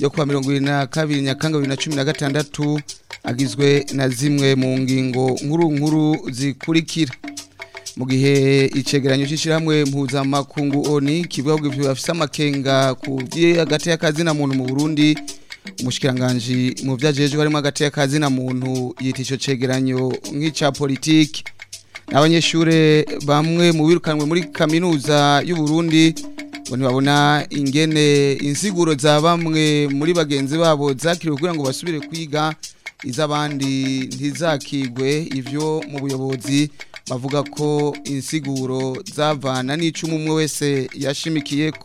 yo kuwa mirongo irindwi na kabiri nyakanga bibiri na cumi na gatandatu agizwe na zimwe mu ngingo nkuru nkuru zikurikira mu gihe icyegeranyo cy'ishyirahamwe mpuzamakungu oni kivuga ngo ibyo bafite amakenga ku by'iyo hagati y'akazi na muntu mu burundi umushikiranganji mu byagejwe harimo hagati y'akazi na muntu yitisho cegeranyo nk'icya politiki n'abanyeshuri bamwe mu birukanwe muri kaminuza y'u Burundi ngo ntibabona ingene insiguro za bamwe muri bagenzi babo zakiriwe kugira ngo basubire kwiga iz'abandi ntizakigwe ibyo mu buyobozi bavuga ko insiguro zavana n’icumi umwe wese yashimikiyeko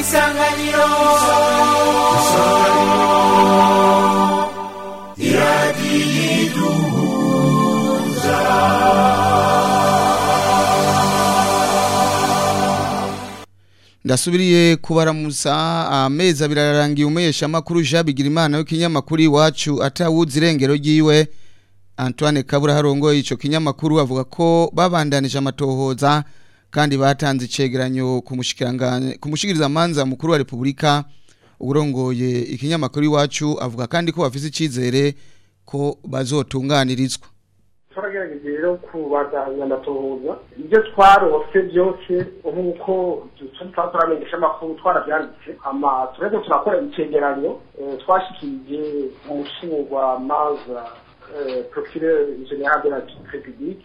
isanganiro isanganiro iradiyo ndasubiriye kubaramusa amezi abiri ararangiye umuyesha amakuru jabigira imana w'ikinyamakuru iwacu atawuzi irengero ry'iwe antoine kabura harongoye icyo kinyamakuru avuga ko babandanije amatohoza kandi batanze icyegeranyo ku amanza mukuru wa repubulika urongoye ikinyamakuru iwacu avuga kandi ko bafite icyizere ko bazotunganirizwa turagerageza rero kubazanya amatohoza ibyo twarose byose ubu uko tuba turamenyesha amakuru twarabyanditse ama tureze turakora icegeranyo eh, twashikirije umushinjwamanza eh, procureur general de la république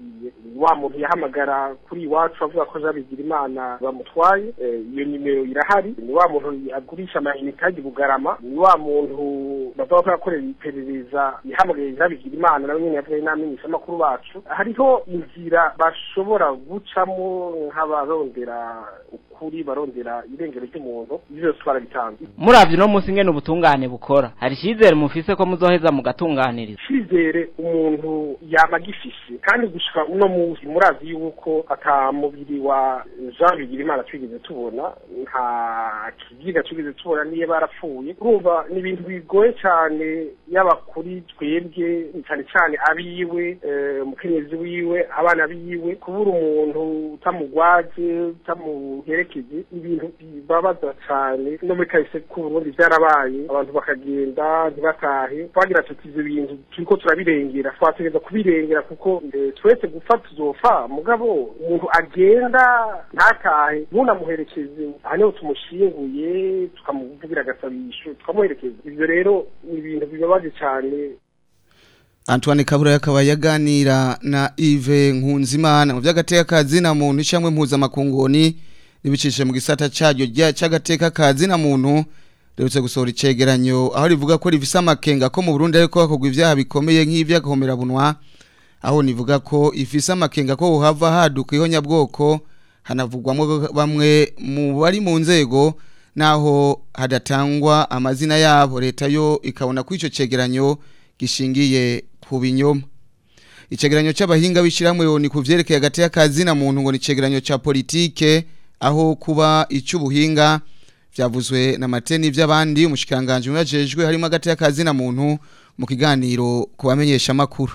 yaragiye wa muntu yahamagara kuri iwacu avuga ko Imana bamutwaye eh, iyo nimero irahari ni wa muntu agurisha amayinite ajya bugarama ni wa muntu bavuga ko yakorera iperereza yahamagaye Imana nawe nyine yavuga n'abamenyeshamakuru bacu hariho inzira bashobora gucamo nk'abantu barondera ukuri barondera irengero ry'umuntu ibyo byose twarabitanze murabyo uno munsi nyine ubutungane bukora hari icyizere mufise ko muzoheza mugatunganiriza icyizere umuntu yaba agifise kandi gushika uno munsi murazi yuko ata wa jean bigirimana twigeze tubona nta kigiga tugeze tubona niyo barapfuye urumva ni ibintu bigoye cyane yaba kuri twebwe cyane cyane abiwe umukenyezi eh, wiwe abana biwe kubura umuntu utamugwaje utamuherekeje ibintu bibabaza cyane no muri kahise k'uburundi byarabaye abantu bakagenda ntibatahe twagira tuti ibyo bintu turiko turabirengera twategereza kubi kubirengera kuko eh, twese gupfa uzofa mugabo umuntu agenda ntatahe ntunamuherekeze hano tumushinguye tukamuvugira agasabisho tukamuherekeza ibyo rero ni ibintu bibabaje cyane Antoine Kabura yakaba yaganira na ive Nkunzimana mu by'agateka kazi na muntu icamwe mpuza makungoni ribicishe mu gisata cyaryo cy'agateka kazi na muntu Dewitse gusohora icegeranyo aho rivuga ko rivisa amakenga ko mu Burundi ariko hakogwa ivyaha bikomeye nk'ivya bunwa aho nivuga ko ifisa amakenga ko uhava haduka ihonyabwoko hanavugwamo bamwe mu bari mu nzego naho hadatangwa amazina yabo leta yo ikabona ko ico cegeranyo gishingiye ku binyoma icegeranyo cy’abahinga b'ishiramwe ni ku vyerekeye hagati y'akazi na muntu ngo ni icegeranyo ca politike aho kuba icy'ubuhinga byavuzwe na mateni by'abandi umushikiranganji murajejwe harimo hagati y'akazi na muntu mu kiganiro kubamenyesha bamenyesha makuru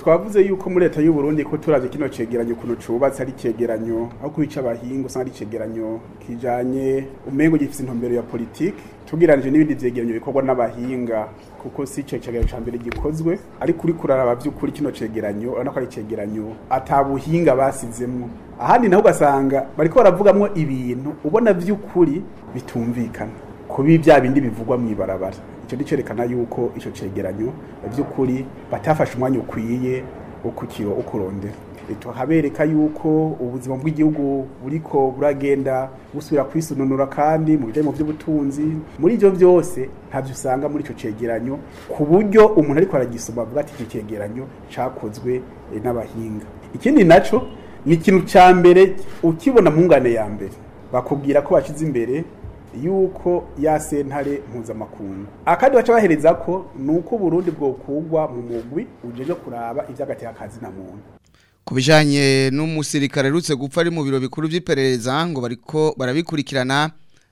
twavuze yuko muri leta y'u Burundi ko turaje kino cegeranyo kuno cubatse ari cegeranyo aho kwica abahingo usanga ari cegeranyo kijanye umengo gifite intumbero ya politique tugiranije n'ibindi vyegeranyo bikorwa n'abahinga kuko si cegeranyo ca mbere gikozwe ariko uri kuraraba vy'ukuri kino cegeranyo urabona ko ari cegeranyo atabuhinga basizemwo ahandi naho ugasanga bari ko baravugamo ibintu ubona by'ukuri bitumvikana kubi bya bindi bivugwa mu ibarabara icyo ni cyerekana yuko icyo cyegeranyo by'ukuri batafashe umwanya ukwiye wo kukiba ukurondera tuhabereka yuko ubuzima bw'igihugu buriko buragenda busubira kwisununura kandi mu bijyanye mu by'ubutunzi muri ibyo byose ntabyo usanga muri icyo cyegeranyo ku buryo umuntu ariko aragisoma avuga ati icyo cyegeranyo cyakozwe n'abahinga ikindi nacyo ni ikintu cya mbere ukibona mu ngane ya mbere bakubwira ko bashyize imbere yuko ya sentare mpuzamakungu akandi baca bahereza ko ni uko Burundi bwokugwa mu mugwi ujeje kuraba iby'agateka kazi na muntu ku bijyanye n'umusirikare urutse gupfa ari mu biro bikuru by'iperereza ngo bariko barabikurikirana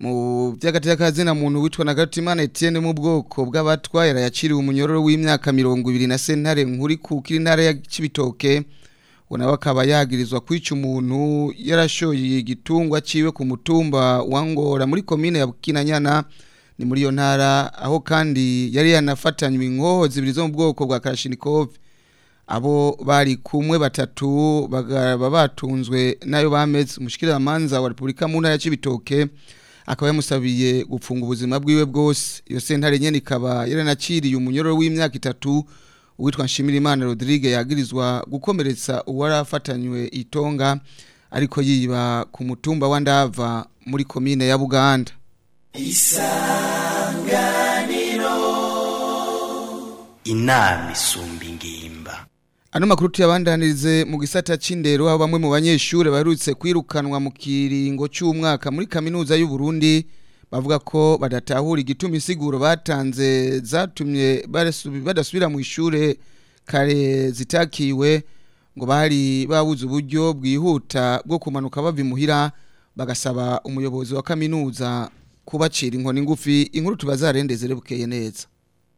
mu by'agateakazi na muntu witwa na Gatimana Etienne mu bwoko bw'abatwayara yaciriwe umunyororo w'imyaka mirongo ibiri na sentare nkuri ku kiri ntara ya Kibitoke ngo nawe yagirizwa kwica umuntu yarashoye igitungwa ciwe ku mutumba wangora muri komine ya bukinanyana ni muri iyo ntara aho kandi yari yanafatanywe inkoho zibiri mu bwoko bwa karashinikove abo bari kumwe batatu bagaba batunzwe nayo bameze umushyikiramanza wa repubulika mu ntara ya Cibitoke akaba yamusabiye gupfunga ubuzima bwiwe bwose iyo sentare nyene ikaba yaranaciriye umunyororo w'imyaka itatu uwitwa nshimirimana Rodrigue yagirizwa gukomeretsa uwarafatanywe itonga ariko yiba ku mutumba wa ndava muri komine ya Buganda isanganiro inama isumba ingimba ano makuru tuyabandanirize mu gisata c'indero aho bamwe mu banyeshuri baherutse kwirukanwa mu kiringo cy’umwaka muri kaminuza y'u Burundi bavuga ko badatahura igituma insiguro batanze zatumye badasubira mu ishuri kare zitakiwe ngo bari babuze uburyo bwihuta bwo kumanuka bava imuhira bagasaba umuyobozi wa kaminuza kubacira inkoni ngufi inkuru tubazarendeze bukeye neza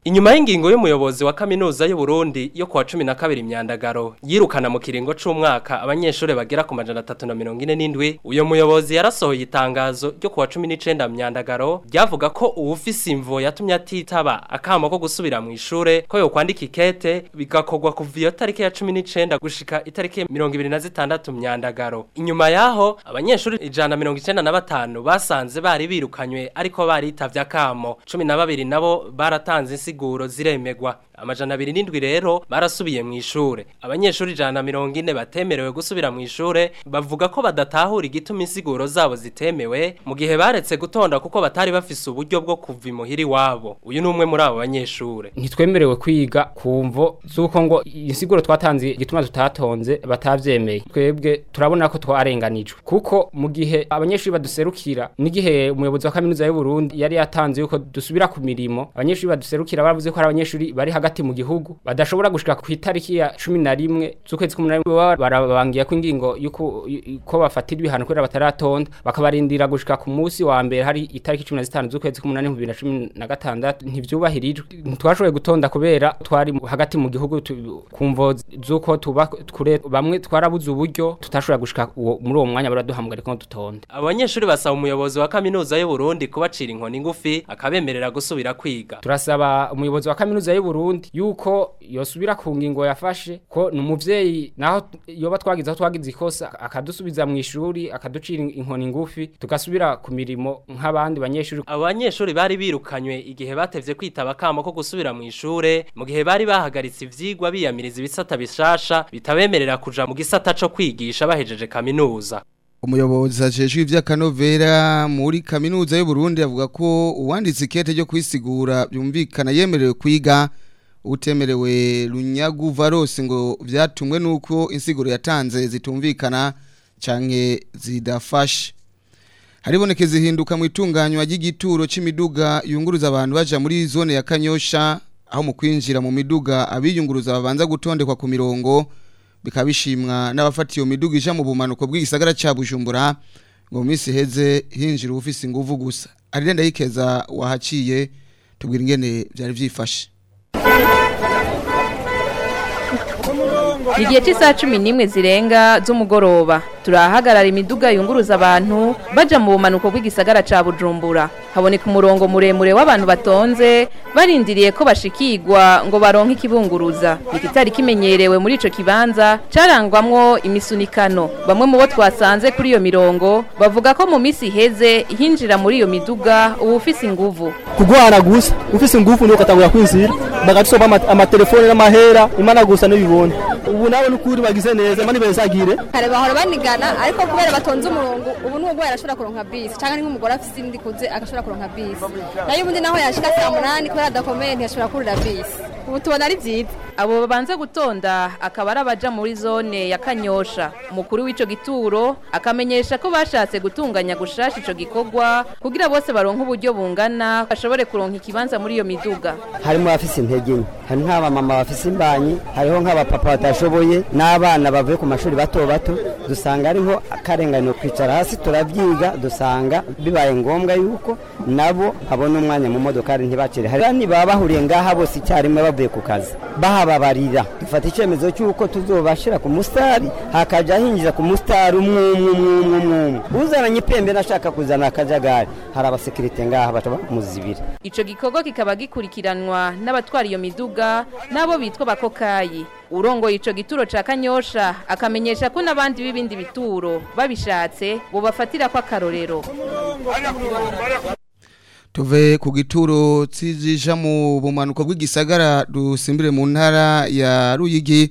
Inyuma y'ingingo y'umuyobozi wa kaminuza y'u Burundi yo kuwa 12 imyandagaro yirukana mu kiringo c'umwaka abanyeshuri bagera ku majana 347 uyo muyobozi yarasohoye itangazo ryo kuwa 19 imyandagaro ryavuga ko uwufise imvo yatumye atitaba akamo ko gusubira mu ishure ko yo kwandika ikete bigakogwa kuva iyo tariki ya 19 gushika itariki 26 imyandagaro inyuma yaho abanyeshuri 195 basanze bari birukanywe ariko baritavye akamo 12 nabo baratanze siguro ziremegwa amajana abiri n'indwi rero barasubiye mu ishuri abanyeshuri ijana na mirongo ine batemerewe gusubira mu ishuri bavuga ko badatahura igituma insiguro zabo zitemewe mu gihe baretse gutonda kuko batari bafise uburyo bwo kuva imuhira iwabo uyu ni umwe muri abo banyeshuri ntitwemerewe kwiga ku mvo z'uko ngo insiguro twatanze igituma tutatonze batabyemeye twebwe turabona ko twarenganijwe kuko mu gihe abanyeshuri baduserukira n'igihe umuyobozi wa kaminuza y'u Burundi yari yatanze yuko dusubira ku mirimo abanyeshuri baduserukira bavuze ko hari abanyeshuri bari hagati hagati mu gihugu badashobora gushika ku itariki ya 11 z'ukwezi k'umunani barabangiye ko ingingo yuko ko bafatira ibihano kubera bataratonda bakabarindira gushika ku munsi wa mbere hari itariki 15 z'ukwezi k'umunani 2016 ntivyubahirijwe twashoboye gutonda kubera twari hagati mu gihugu kumvo z'uko tuba kure bamwe twarabuze uburyo tutashobora gushika muri uwo mwanya baraduhamugara ko dutonde abanyeshuri basaba umuyobozi wa kaminuza y'u Burundi kubacira inkoni ngufi akabemerera gusubira kwiga turasaba umuyobozi wa kaminuza y'u Burundi Burundi yuko yosubira ku ngingo yafashe ko numuvyeyi naho yoba twagize twagize ikosa akadusubiza mu ishuri akaducira inkoni ngufi tugasubira ku mirimo nk'abandi banyeshuri abanyeshuri bari birukanywe igihe batevye kwitaba kamo ko gusubira mu ishure mu gihe bari bahagaritse ivyigwa biyamiriza ibisata bishasha bitabemerera kuja mu gisata co kwigisha bahejeje kaminuza umuyobozi ajejwe ivy'akanovera muri kaminuza y'u Burundi avuga ko uwanditse ikete ryo kwisigura byumvikana yemerewe kwiga utemerewe runyagu varose ngo vyatumwe n'uko insiguro yatanze zitumvikana cyane zidafashe hariboneke zihinduka mu itunganywa ry'igituro cy'imiduga yunguruza abantu bajya muri zone ya kanyosha aho mu kwinjira mu miduga abiyunguruza babanza gutondekwa ku mirongo bikaba bishimwa n'abafatiye iyo miduga ija mu bumanuko bw'igisagara cya bujumbura ngo mu minsi iheze hinjira ubufise ingufu gusa arirenda yikeza wahaciye tubwira ingene byari byifashe Thank you. ni igihe cy'isaha cumi n'imwe zirenga z'umugoroba turahagarara imiduga yunguruza abantu bajya mu bumanuko bw'igisagara cya bujumbura haboneka umurongo muremure w'abantu batonze barindiriye ko bashikigwa ngo baronke ikibunguruza ikitari kimenyerewe muri icyo kibanza cyarangwamo imisunikano bamwe mu bo twasanze kuri iyo mirongo bavuga ko mu minsi iheze hinjira muri iyo miduga uba ufise inguvu kurwara gusa ufise inguvu niyo ukatangura kwinzira bagatusoma amatelefone n'amahera imana gusa n'ibibona ubu nawe n'ukuri bagize neza mani bezagire kare bahora banigana ariko kubera batonze umurongo ubu n'ubwo yarashobora kuronka bisi cyangwa nk'umugore afite indi kuze agashobora kuronka bisi nayo ubundi naho yashika saa munani kubera adakomeye ntiyashobora kurira bisi ubu tubona ari byiza abo babanze gutonda akaba ari abaja muri zone ya kanyosha umukuru w'ico gituro akamenyesha ko bashatse gutunganya gushasha icyo gikorwa kugira bose baronke uburyo bungana bashobore kuronka ikibanza muri iyo miduga harimo abafise intege nke hari nk'abamama bafise imbanyi hariho nk'abapapa batashoboye batishoboye n'abana bavuye ku mashuri bato bato dusanga ariho akarenganyo kwicara hasi turabyiga dusanga bibaye ngombwa yuko nabo babona umwanya mu modokari ntibacire hari baba bahuriye ngaha bose icyarimwe bavuye ku kazi bahababarira dufata icyemezo cy'uko tuzobashyira ku musitari hakajya hinjiza ku musitari umwe umwe umwe umwe uzananye ipembe nashaka kuzana akajagari hari abasekirite ngaha baca bamuzibira icyo gikorwa kikaba gikurikiranwa n'abatwara iyo miduga nabo bitwa bakokayi urongo ico gituro ca kanyosha akamenyesha ko n'abandi b'ibindi bituro babishatse bafatira kwa akarorero tuve ku gituro cy'ijisha mu bumanuko bw'igisagara dusimbire mu ntara ya ruyigi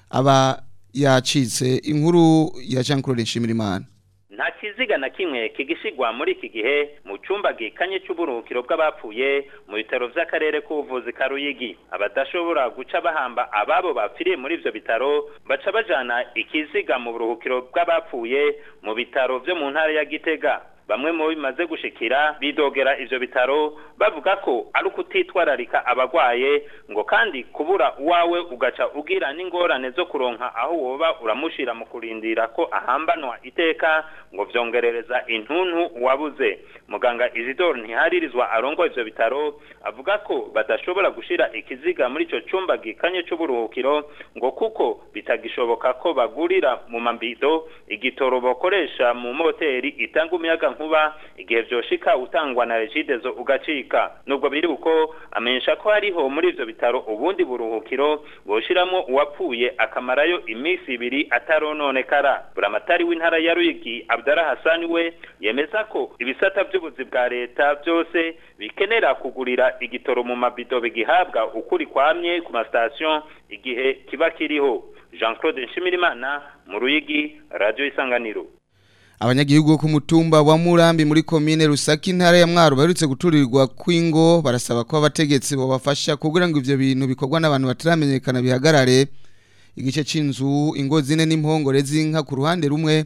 aba yacitse inkuru ya Jean Claude Nshimirimana nta kiziga na kimwe kigishyirwa muri iki gihe mu cyumba gikanye cy'uburuhukiro bw'abapfuye mu bitaro by'akarere k'ubuvuzi ka ruyigi abadashobora guca bahamba ababo bapfiriye muri ibyo bitaro baca bajana ikiziga mu buruhukiro bw'abapfuye mu bitaro byo mu ntara ya gitega bamwe mu bimaze gushikira bidogera ivyo bitaro bavuga ko ari ukutitwararika abagwaye ngo kandi kubura uwawe ugaca ugira n'ingorane zo kuronka aho woba uramushira mu kurindira ko ahambanwa iteka ngo vyongerereza intuntu wabuze muganga Isidore ntiharirizwa arongoye ivyo bitaro avuga ko badashobora gushira ikiziga muri ico cumba gikanye c'uburuhukiro ngo kuko bitagishoboka ko bagurira mu mambido igitoro bokoresha mu moteri itanga umuyaga nkuba igihe byoshika utangwa na regidezo ugacika nubwo biri uko amenyesha ko hariho muri ivyo bitaro ubundi buruhukiro boshiramwo uwapfuye akamarayo iminsi ibiri atarononekara buramatari w'intara ya ruyigi abdara hasani we yemeza ko ibisata by’ubuzi bwa leta byose bikenera kugurira igitoro mu mabido bigihabwa ukuri kwamye ku masitasiyo igihe kiba kiriho jean claude nshimirimana mu ruyigi radiyo isanganiro abanyagihugu bo ku mutumba wa murambi muri komine Rusaki intara ya mwaro baherutse guturirwa kw'ingo barasaba ko abategetsi babafasha kugira ngo ibyo bintu bikorwa n'abantu bataramenyekana bihagarare igice cy'inzu ingo zine n'impongore z'inka ku ruhande rumwe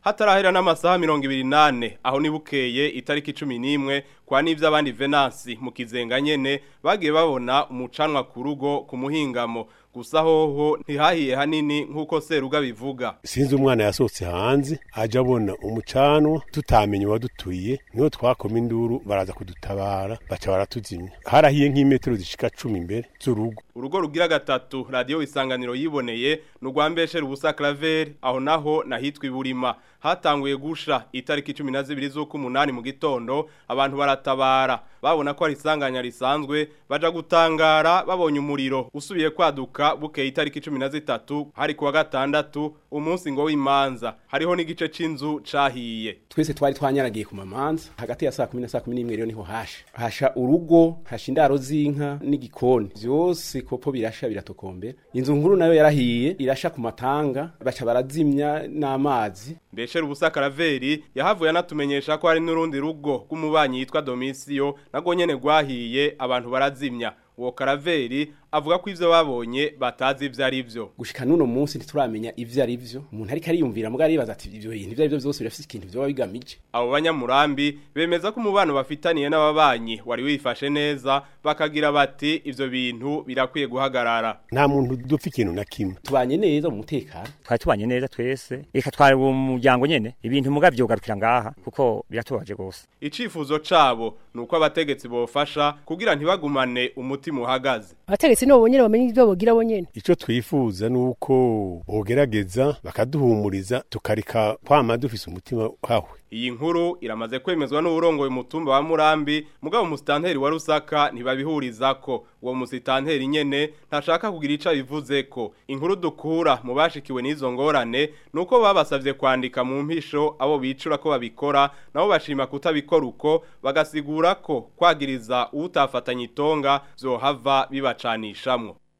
hatarahera n'amasaha mirongo ibiri nane aho nibukeye itariki cumi n'imwe kimwe kwa n'ibyo abandi venansi mu kizenga nyene bagiye babona umucanwa ku rugo ku muhingamo gusa hoho ntihahiye hanini nk'uko seruga bivuga sinzi umwana yasohotse hanze ajya abona umucanwa tutamenye uwadutuye niho twakoma induru baraza kudutabara baca baratuzimya harahiye nk'imetero zishika cumi imbere z'urugo urugo rugira gatatu radiyo isanganiro yiboneye ni ubusa mbesheri aho naho nahitwa iburima hatanguye gusha itariki cumi na zibiri z'ukumunani mu gitondo abantu baratabara babona ko ari isanganya risanzwe baja gutangara babonye umuriro usubiye kwaduka bukeye itariki cumi na zitatu hari kuwa gatandatu umunsi ngo w'imanza hariho n'igice cy’inzu cahiye twese twari twanyaragiye ku mamanza hagati ya saa kumi na saa kumi n'imwe rero niho hasha hasha urugo hasha indaro z'inka n'igikoni vyose kopo birasha biratokombera inzu nkuru nayo yarahiye irasha ku matanga baca barazimya n'amazi mbeshera ubusa karaveri yahavuye anatumenyesha ko hari n'urundi rugo rw'umubanyi yitwa domisiyo nago nyene rwahiye abantu barazimya uwo karaveri avuga ko ivyo babonye batazi ivyo ari byo gushika nuno munsi ntituramenya ivyo ari byo umuntu ariko ariyumvira muga aribaza ati ivyo bintu ivyo ari byo byose birafite ikintu byo bigamije abo banyamurambi bemeza ko umubano bafitaniye n'ababanyi wari wifashe neza bakagira bati ivyo bintu birakwiye guhagarara nta muntu dupfa ikintu na kimwe tubanye neza mu mutekano twari tubanye neza twese reka twari umuryango muryango nyene ibintu muga vyogarukira ngaha kuko biratubaje gose icifuzo cabo nuko abategetsi bofasha kugira ntibagumane umutima uhagaze abategetsi sino bonyene bamenye ivyo bogira bonyene ico twifuza nuko bogerageza bakaduhumuriza tukarika kwama dufise umutima hawe iyi nkuru iramaze kwemezwa n'uburongoye umutumba wa murambi mugabo umusitanteri wa rusaka ntibabihuriza ko uwo musitanteri nyene ntashaka kugira ico bivuze ko inkuru dukura mu bashikiwe n'izo ngorane nuko babasabye kwandika mu mpisho abo bicura ko babikora nabo bashima kutabikora uko bagasigura ko kwagiriza utafatanya itonga zohava bibacanishamo.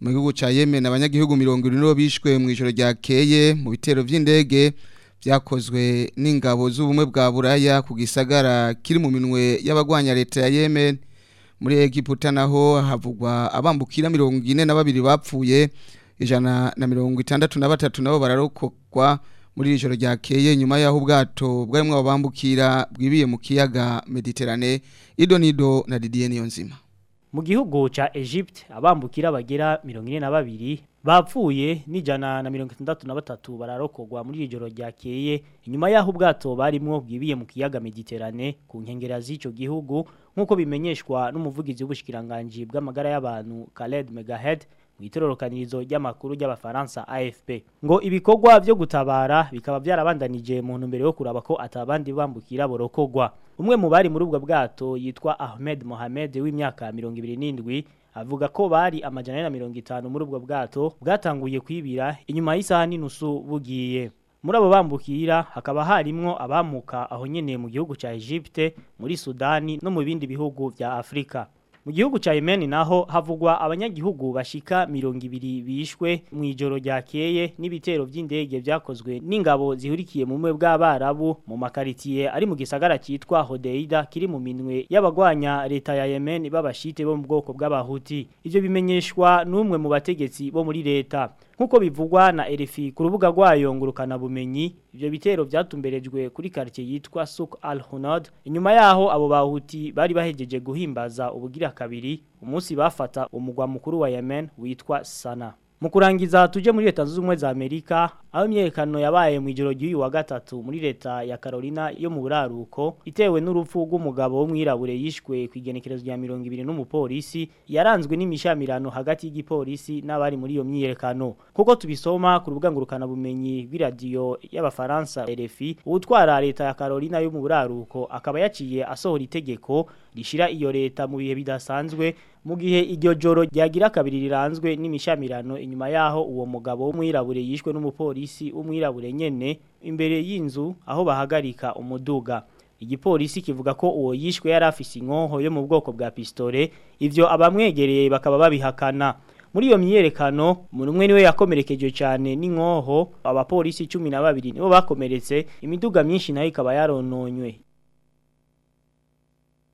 mu gihugu yemen abanyagihugu mirongo irindwi bishwe mu ijoro ryakeye mu bitero by'indege byakozwe n'ingabo z'ubumwe bwa buraya ku gisagara kiri mu minwe y'abagwanya leta ya yemen muri egiputa naho havugwa abambukira mirongo ine na babiri bapfuye ijana na mirongo itandatu na batatu nabo bararokokwa muri ijoro ryakeye nyuma y'aho ubwato bwarimo abambukira bwibiye mu kiyaga mediterane idonido na Didier Niyonzima nzima mu gihugu ca Egypte abambukira bagera babiri bapfuye n'ijana na mirongo itandatu na batatu bararokogwa muri ijoro ryakeye inyuma yaho ubwato barimo bwibiye mu kiyaga Mediterane ku nkengera z'ico gihugu nk'uko bimenyeshwa n'umuvugizi w’ubushikiranganji bw'amagara y'abantu Khaled Megahead mu itororokanirizo ry'amakuru ry'abafaransa AFP ngo ibikorwa byo gutabara bikaba byarabandanije mu ntumbero yo kuraba ko atabandi bambukira borokogwa umwe mu bari muri ubwo bwato yitwa Ahmed Mohamed w'imyaka mirongo ibiri n'indwi avuga ko bari amajana na mirongo itanu muri ubwo bwato bwatanguye kwibira inyuma y'isaha n'inusu bugiye muri abo bambukira hakaba harimwo abamuka aho nyene mu gihugu cya Egypte muri Sudani no mu bindi bihugu bya Afrika mu gihugu cya Yemen naho havugwa abanyagihugu bashika mirongo ibiri bishwe mu ijoro ryakeye n'ibitero by'indege byakozwe n'ingabo zihurikiye mu mwe bw'abarabu mu makaritiye ari mu gisagara cyitwa Hodeida kiri mu minwe y'abagwanya leta ya Yemeni babashite bo mu bwoko bw'abahuti ivyo bimenyeshwa n'umwe mu bategetsi bo muri leta nk'uko bivugwa na RFI ku rubuga rwayo ngurukana bumenyi ibyo bitero byatumberejwe kuri quartier yitwa Souk Al Honad inyuma yaho abo bahuti bari bahejeje guhimbaza ubugira kabiri umunsi bafata umugwa mukuru wa Yemen witwa Sana mu kurangiza tujye muri leta z'ubumwe za amerika aho imyiyerekano yabaye mu ijoro ry'uyu wa gatatu muri leta ya carolina yo mu buraruko itewe n'urupfu rw'umugabo w'umwirabure yishwe ku igenekerezo rya mirongo ibiri n'umupolisi yaranzwe n'imishamirano hagati y'igipolisi n'abari muri iyo myerekano kuko tubisoma ku rubuga ngurukanabumenyi bw'iradiyo y'abafaransa rfi utwara leta ya carolina yo mu buraruko akaba yaciye asohora itegeko gishira iyo leta mu bihe bidasanzwe mu gihe iryo joro ryagira kabiri riranzwe n'imishamirano inyuma yaho uwo mugabo w'umwirabure yishwe n'umupolisi w'umwirabure nyene imbere y'inzu aho bahagarika umuduga igipolisi kivuga ko uwo yishwe yari afise inkoho yo mu bwoko bwa pistole ivyo abamwegereye bakaba babihakana muri iyo myiyerekano umuntu umwe niwe yakomerekeje cyane n'inkoho abapolisi cumi na babiri nibo bakomeretse imiduga myinshi nayo ikaba yarononywe